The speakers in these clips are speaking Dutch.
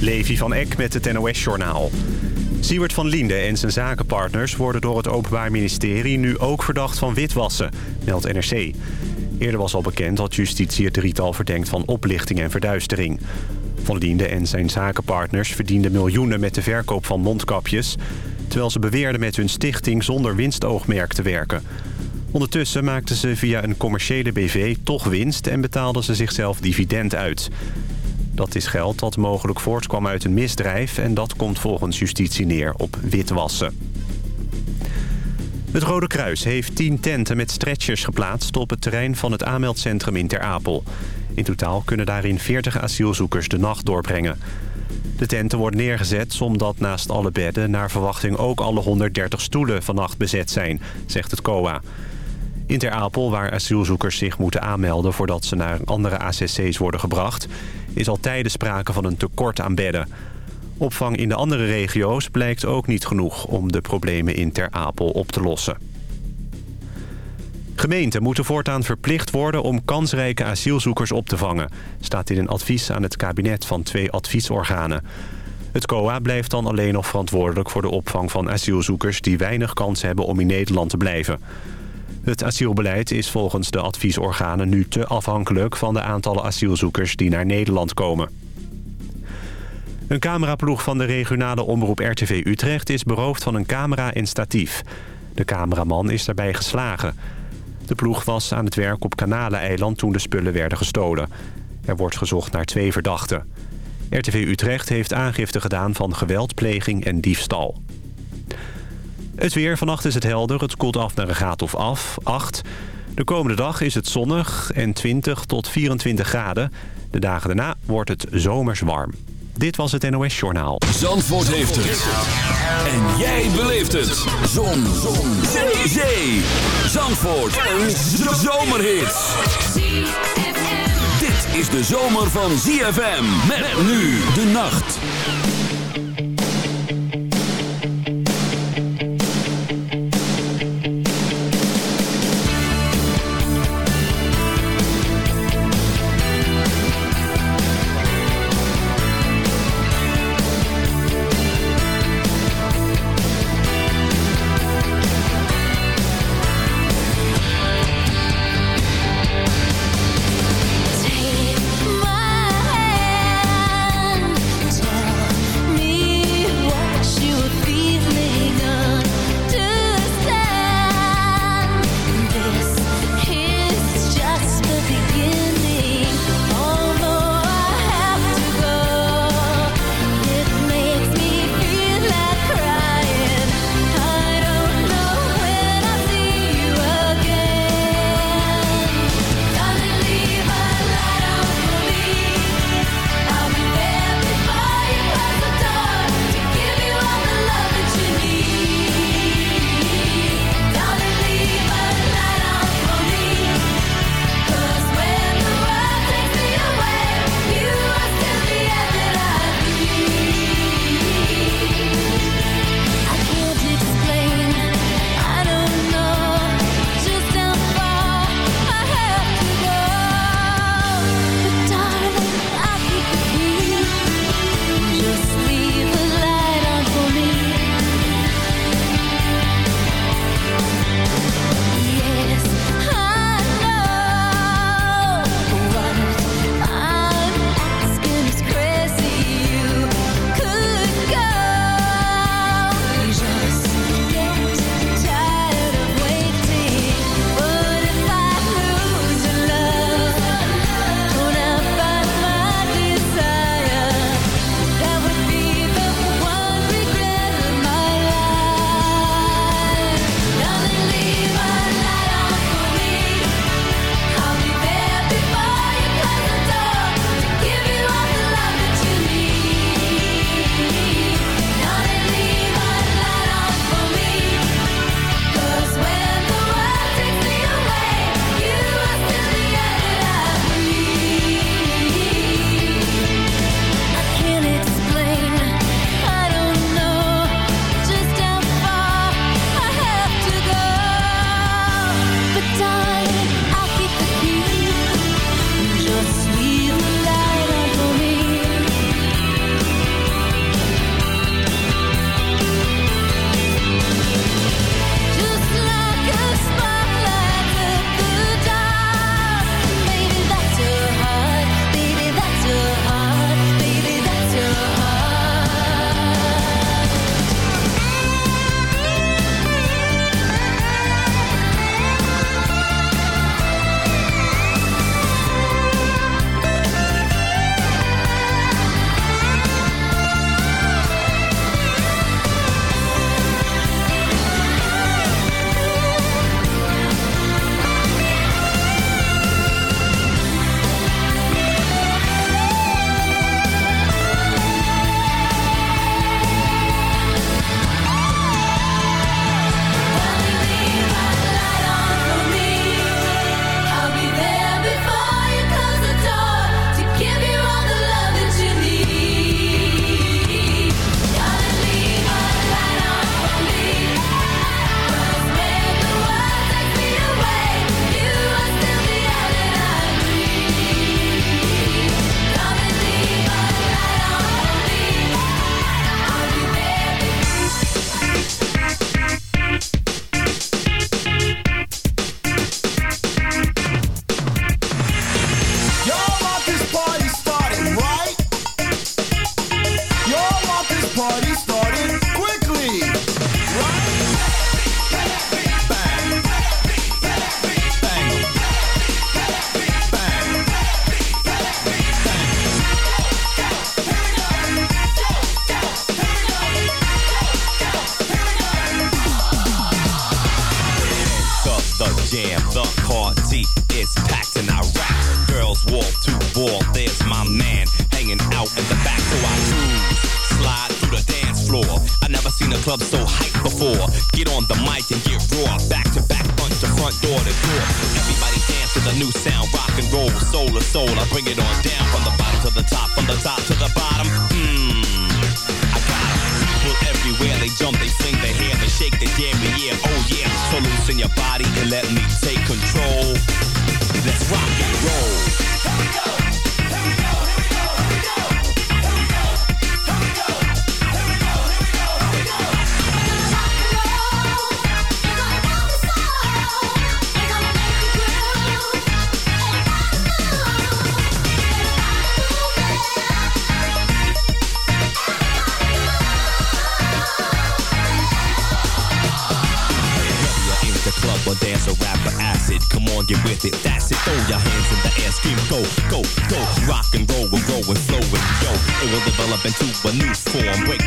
Levi van Eck met het NOS-journaal. Siewert van Liende en zijn zakenpartners worden door het Openbaar Ministerie... nu ook verdacht van witwassen, meldt NRC. Eerder was al bekend dat justitie het drietal verdenkt van oplichting en verduistering. Van Liende en zijn zakenpartners verdienden miljoenen met de verkoop van mondkapjes... terwijl ze beweerden met hun stichting zonder winstoogmerk te werken. Ondertussen maakten ze via een commerciële BV toch winst... en betaalden ze zichzelf dividend uit... Dat is geld dat mogelijk voortkwam uit een misdrijf... en dat komt volgens justitie neer op witwassen. Het Rode Kruis heeft 10 tenten met stretchers geplaatst... op het terrein van het aanmeldcentrum in Ter Apel. In totaal kunnen daarin 40 asielzoekers de nacht doorbrengen. De tenten worden neergezet omdat naast alle bedden... naar verwachting ook alle 130 stoelen vannacht bezet zijn, zegt het COA. In Ter Apel, waar asielzoekers zich moeten aanmelden... voordat ze naar andere ACC's worden gebracht... is al tijden sprake van een tekort aan bedden. Opvang in de andere regio's blijkt ook niet genoeg... om de problemen in Ter Apel op te lossen. Gemeenten moeten voortaan verplicht worden om kansrijke asielzoekers op te vangen... staat in een advies aan het kabinet van twee adviesorganen. Het COA blijft dan alleen nog verantwoordelijk voor de opvang van asielzoekers... die weinig kans hebben om in Nederland te blijven. Het asielbeleid is volgens de adviesorganen nu te afhankelijk... van de aantallen asielzoekers die naar Nederland komen. Een cameraploeg van de regionale omroep RTV Utrecht... is beroofd van een camera en statief. De cameraman is daarbij geslagen. De ploeg was aan het werk op Kanaleneiland toen de spullen werden gestolen. Er wordt gezocht naar twee verdachten. RTV Utrecht heeft aangifte gedaan van geweldpleging en diefstal. Het weer. Vannacht is het helder. Het koelt af naar een graad of af, 8. De komende dag is het zonnig en 20 tot 24 graden. De dagen daarna wordt het zomers warm. Dit was het NOS Journaal. Zandvoort heeft het. En jij beleeft het. Zon. Zon. Zee. Zee. Zandvoort. Een zomerhit. Dit is de zomer van ZFM. Met nu de nacht.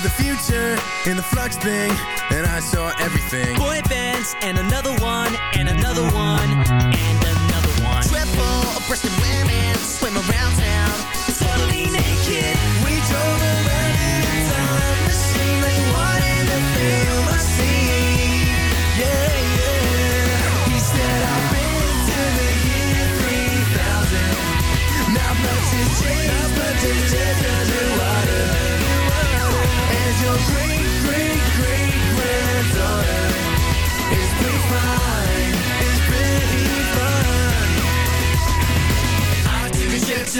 To the future in the flux thing, and I saw everything. Boy bands and another one and another one and another one. Triple-breasted women swim around town, totally naked. We drove around in a time machine like the one in the film I've. Yeah, yeah. He said I've been to the year 3000. Not much has changed, but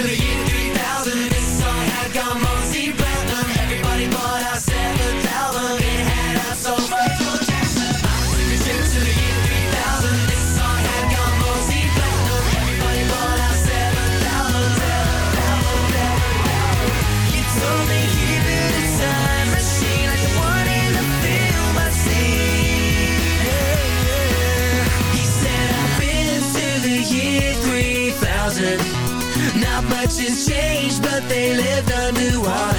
to the year 3000. This song had gone multi much has changed, but they lived underwater. And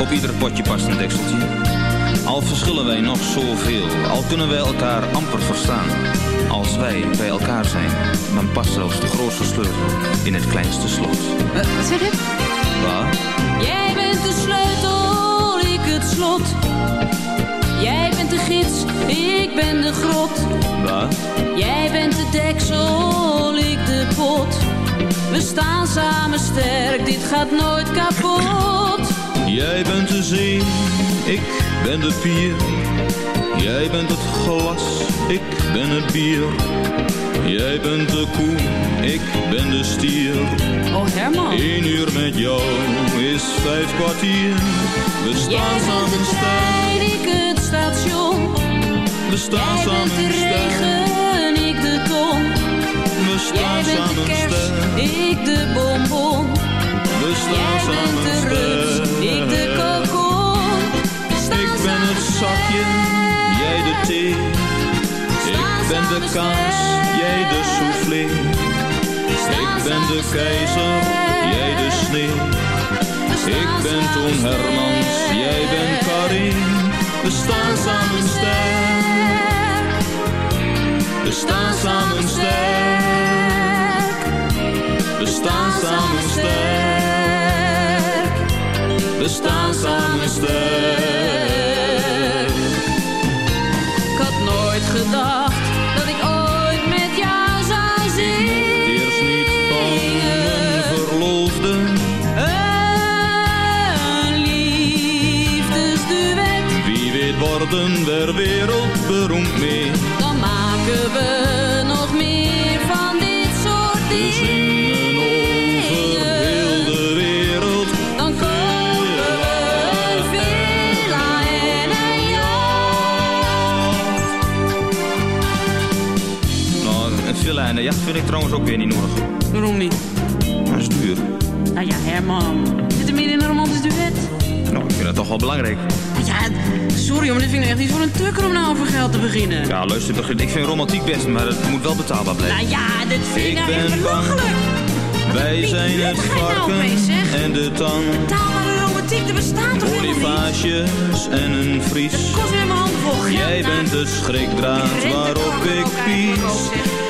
op ieder potje past een dekseltje. Al verschillen wij nog zoveel, al kunnen wij elkaar amper verstaan. Als wij bij elkaar zijn, dan past zelfs de grootste sleutel in het kleinste slot. Wat zeg je? Waar? Jij bent de sleutel, ik het slot. Jij bent de gids, ik ben de grot. Waar? Jij bent de deksel, ik de pot. We staan samen sterk, dit gaat nooit kapot. Jij bent de zee, ik ben de pier. Jij bent het glas, ik ben het bier. Jij bent de koe, ik ben de stier. Oh Herman. Eén uur met jou is vijf kwartier. We Jij staan bent samen de sterk, trein, ik het station. we staan Jij bent samen de sterk. regen, ik de ton. We Jij staan bent de samen kerst, ik de bonbon. We Jij staan bent de rust, ik de sterk. staan Ik ben het zakje, sterk. jij de thee. Ik ben de kaas, jij de soufflé. Ik ben de keizer, jij de sneeuw. Ik ben Toon Hermans, jij bent Karin. We staan samen sterk. We staan samen sterk. We staan samen sterk. We staan samen sterk. Ik had nooit gedacht dat ik ooit met jou zou zingen. Eerst niet van verloofde. Een liefdesduet, Wie weet worden we wereldberoemd mee. dan maken we jacht vind ik trouwens ook weer niet nodig. Waarom niet? Dat is duur. Nou ja, Herman. Zit er meer in een romantisch duet? Nou, ik vind dat toch wel belangrijk. Ja, sorry, maar dit vind ik echt niet voor een tukker om nou over geld te beginnen. Ja, luister, ik vind romantiek best, maar het moet wel betaalbaar blijven. Nou ja, dit vind ik, Ik nou echt belachelijk. Wij zijn het nou varken en de tang. Betaalbare romantiek, er bestaat toch helemaal niet? En een vries. Het kost weer mijn handen vol. Jij nou. bent de schrikdraad waarop ik pies.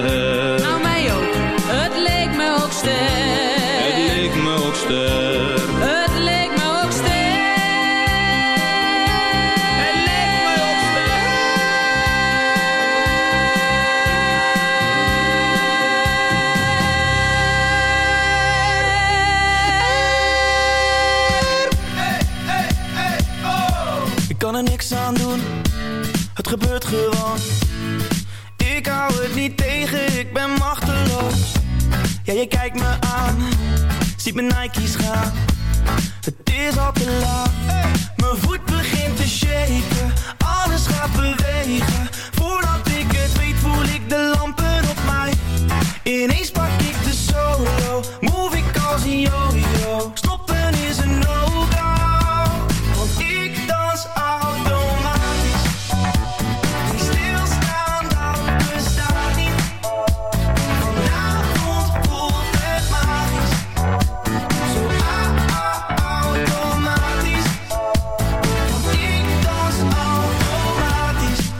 Het leek me ook sterk. Het leek me ook sterk. Het leek me ook Ik kan er niks aan doen, het gebeurt gewoon. Ik hou het niet tegen, ik ben. Je kijkt me aan, ziet mijn Nike's gaan. Het is al te laat, mijn voet begint te shaken. Alles gaat bewegen,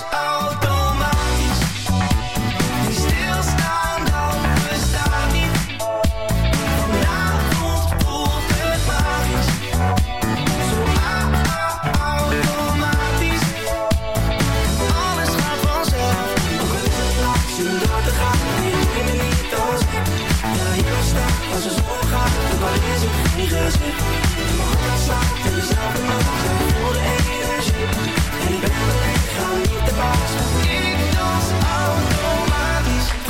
ik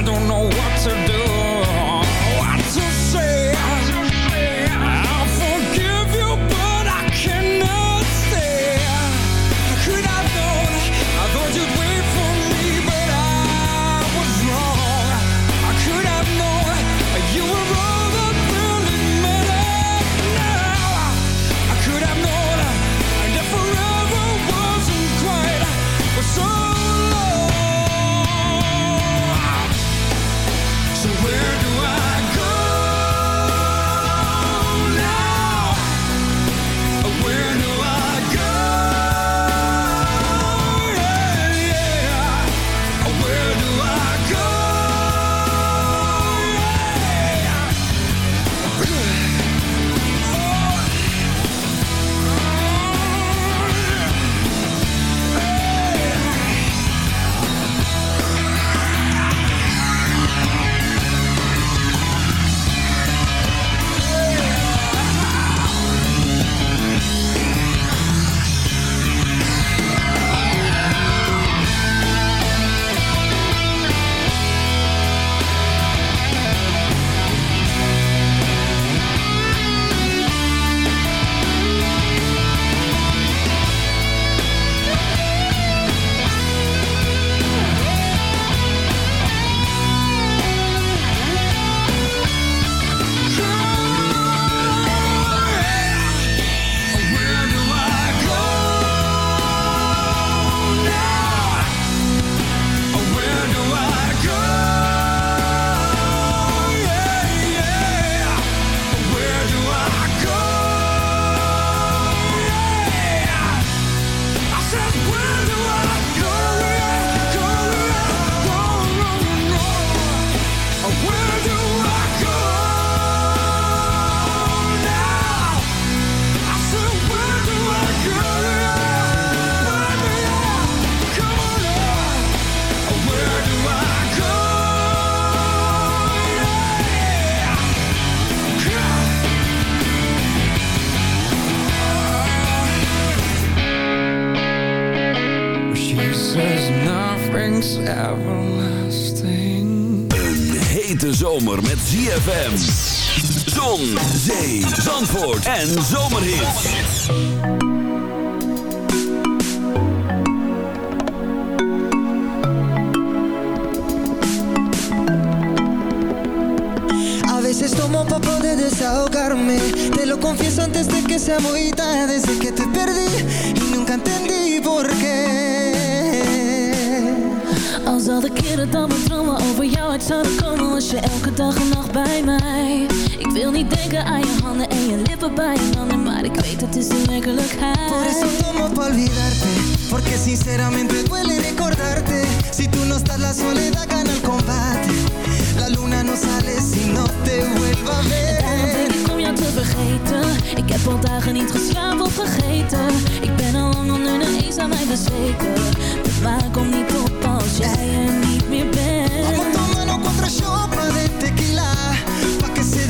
I don't know ZFM. Zon, zee, zandvoort en zomerhit. A veces tomo pa' poder desahogarme Te lo confieso antes de que sea muy tarde Desde que te perdí keren dat mijn dromen over jou uit zouden komen Was je elke dag en nacht bij mij. Ik wil niet denken aan je handen en je lippen bij je handen Maar ik weet het is de werkelijkheid. Por eso tomo pa' olvidarte Porque sinceramente duele recordarte. Si tú no estás la soledad gana el combate. La luna no sale Daarom denk ik om jou te vergeten. Ik heb al dagen niet geslapen of vergeten Ik ben al lang onder de eens aan mij bezweken. De maan komt niet op als jij er niet meer bent. Vamos tomando contra chopa de tequila. Pa' que se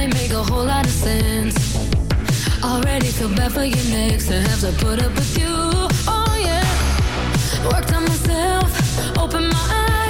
They make a whole lot of sense. Already feel bad for your next and have to put up with you. Oh yeah. Worked on myself, open my eyes.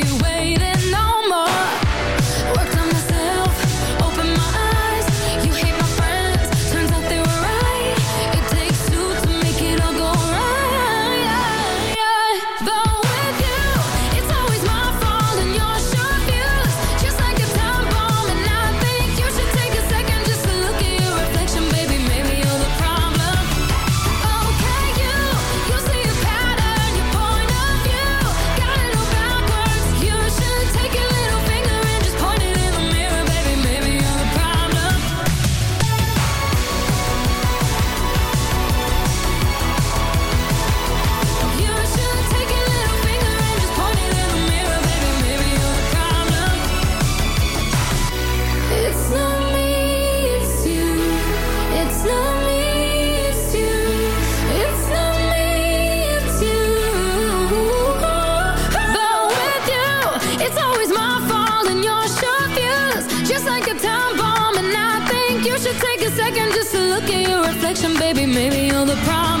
Reflection, baby. Maybe you're the problem.